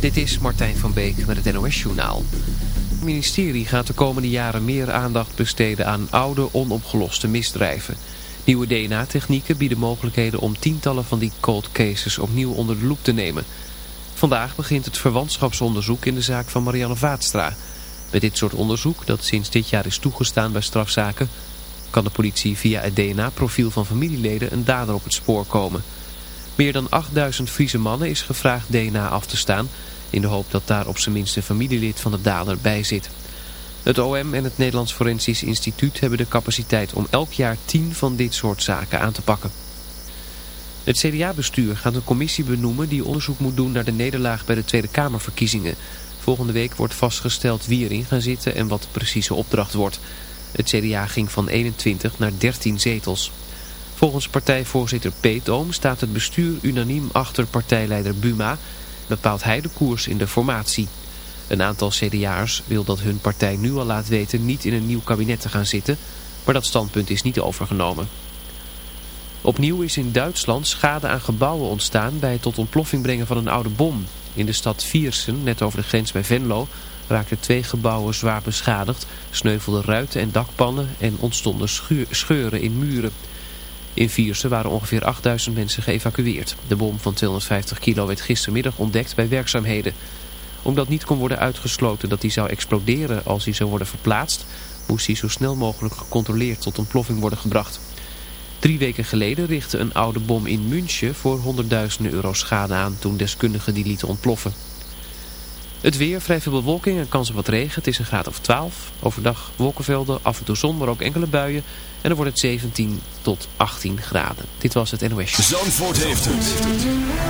Dit is Martijn van Beek met het NOS-journaal. Het ministerie gaat de komende jaren meer aandacht besteden aan oude, onopgeloste misdrijven. Nieuwe DNA-technieken bieden mogelijkheden om tientallen van die cold cases opnieuw onder de loep te nemen. Vandaag begint het verwantschapsonderzoek in de zaak van Marianne Vaatstra. Bij dit soort onderzoek, dat sinds dit jaar is toegestaan bij strafzaken... kan de politie via het DNA-profiel van familieleden een dader op het spoor komen... Meer dan 8000 Friese mannen is gevraagd DNA af te staan... in de hoop dat daar op zijn minst een familielid van de dader bij zit. Het OM en het Nederlands Forensisch Instituut hebben de capaciteit... om elk jaar 10 van dit soort zaken aan te pakken. Het CDA-bestuur gaat een commissie benoemen die onderzoek moet doen naar de nederlaag bij de Tweede Kamerverkiezingen. Volgende week wordt vastgesteld wie erin gaan zitten en wat de precieze opdracht wordt. Het CDA ging van 21 naar 13 zetels. Volgens partijvoorzitter Peet Oom staat het bestuur unaniem achter partijleider Buma. Bepaalt hij de koers in de formatie. Een aantal CDA'ers wil dat hun partij nu al laat weten niet in een nieuw kabinet te gaan zitten. Maar dat standpunt is niet overgenomen. Opnieuw is in Duitsland schade aan gebouwen ontstaan bij het tot ontploffing brengen van een oude bom. In de stad Viersen, net over de grens bij Venlo, raakten twee gebouwen zwaar beschadigd, sneuvelden ruiten en dakpannen en ontstonden scheuren in muren. In Viersen waren ongeveer 8000 mensen geëvacueerd. De bom van 250 kilo werd gistermiddag ontdekt bij werkzaamheden. Omdat niet kon worden uitgesloten dat hij zou exploderen als hij zou worden verplaatst... moest hij zo snel mogelijk gecontroleerd tot ontploffing worden gebracht. Drie weken geleden richtte een oude bom in München voor honderdduizenden euro schade aan... toen deskundigen die lieten ontploffen. Het weer, vrij veel bewolking en kans op wat regen. Het is een graad of 12. Overdag wolkenvelden, af en toe zon, maar ook enkele buien. En dan wordt het 17 tot 18 graden. Dit was het NOS. Zandvoort heeft het.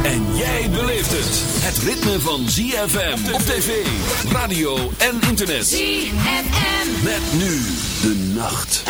En jij beleeft het. Het ritme van ZFM op tv, radio en internet. ZFM. Met nu de nacht.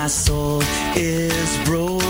my soul is broken.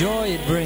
enjoy it, Brit.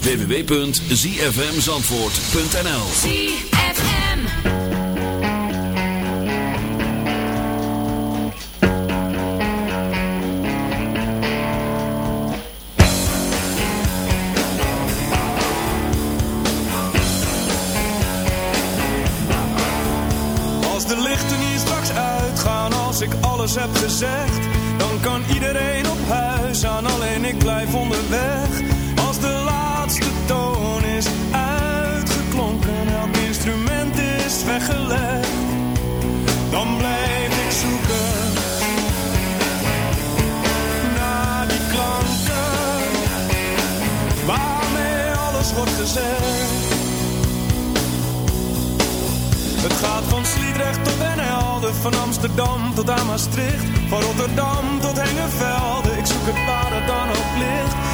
www.zfmzandvoort.nl Als de lichten hier straks uitgaan Als ik alles heb gezegd Rotterdam tot aan van Rotterdam tot Hengelvelde. Ik zoek het waar het dan ook ligt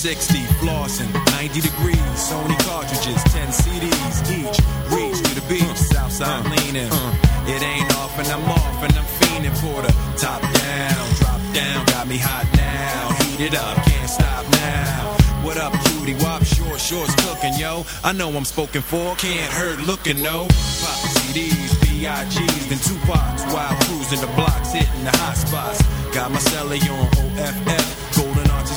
60, flossing, 90 degrees, Sony cartridges, 10 CDs each. Reach to the beach, Southside leaning. Uh, it ain't off and I'm off and I'm fiending for the top down, drop down, got me hot now. Heat it up, can't stop now. What up, cutie? Wop, short shorts cooking, yo. I know I'm spoken for, can't hurt looking, no. Pop CDs, B.I.G's, then Tupac's while cruising the blocks, hitting the hot spots. Got my celly on OFF,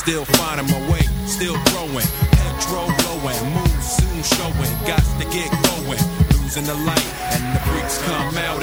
still finding my way, still growing. Petrol blowing, moves soon showing. Got to get going. Losing the light, and the freaks come out